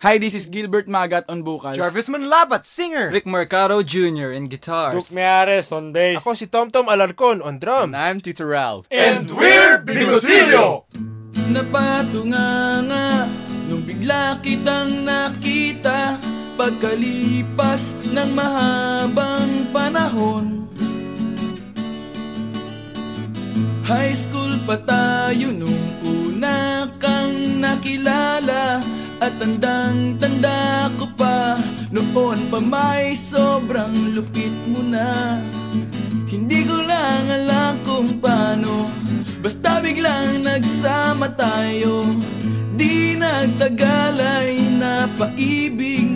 Hi, this is Gilbert Magat on vocals. Jarvis Manlapat, singer. Rick Mercado Jr. in guitars. Duke Meares on bass. Ako si TomTom Alarcon on drums. And I'm Tito Ralph. And we're Bigotillo! Napatunganga nung bigla kitang nakita Pagkalipas ng mahabang panahon High school pa tayo nung una kang nakilala tandang-tanda ko pa Noon pa may sobrang lupit mo na. Hindi ko lang alam kung paano Basta biglang nagsama tayo. Di nagtagal ay napaibig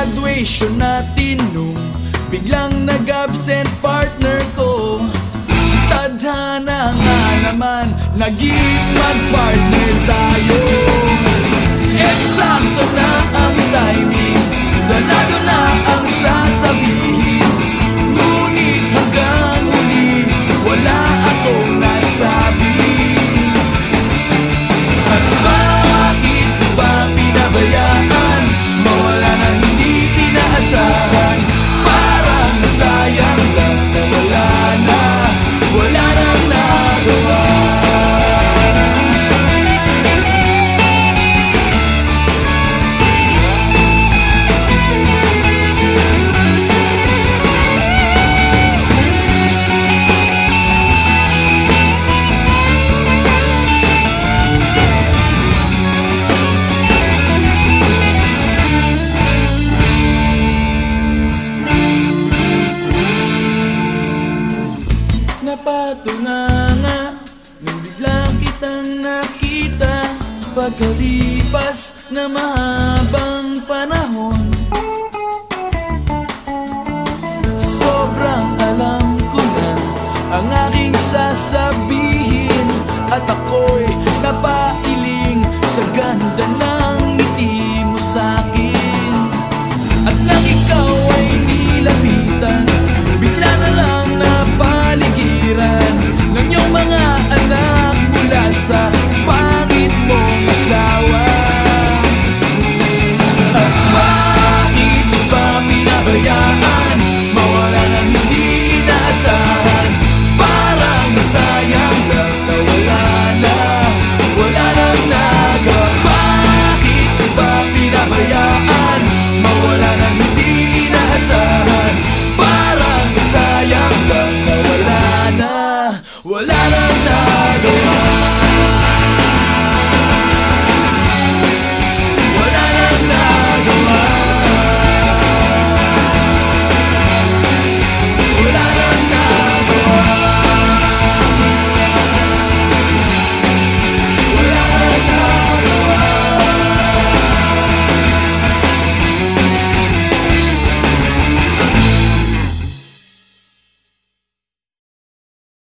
Graduation natin nung Biglang nag-absent partner ko. Tadhana nga naman Naging mag-partner tayo. Eksakto na ang timing Planado kitang nakita Pagkalipas na mahabang panahon. Sobrang alam ko na ang aking sasabihin At ako'y napailing sa ganda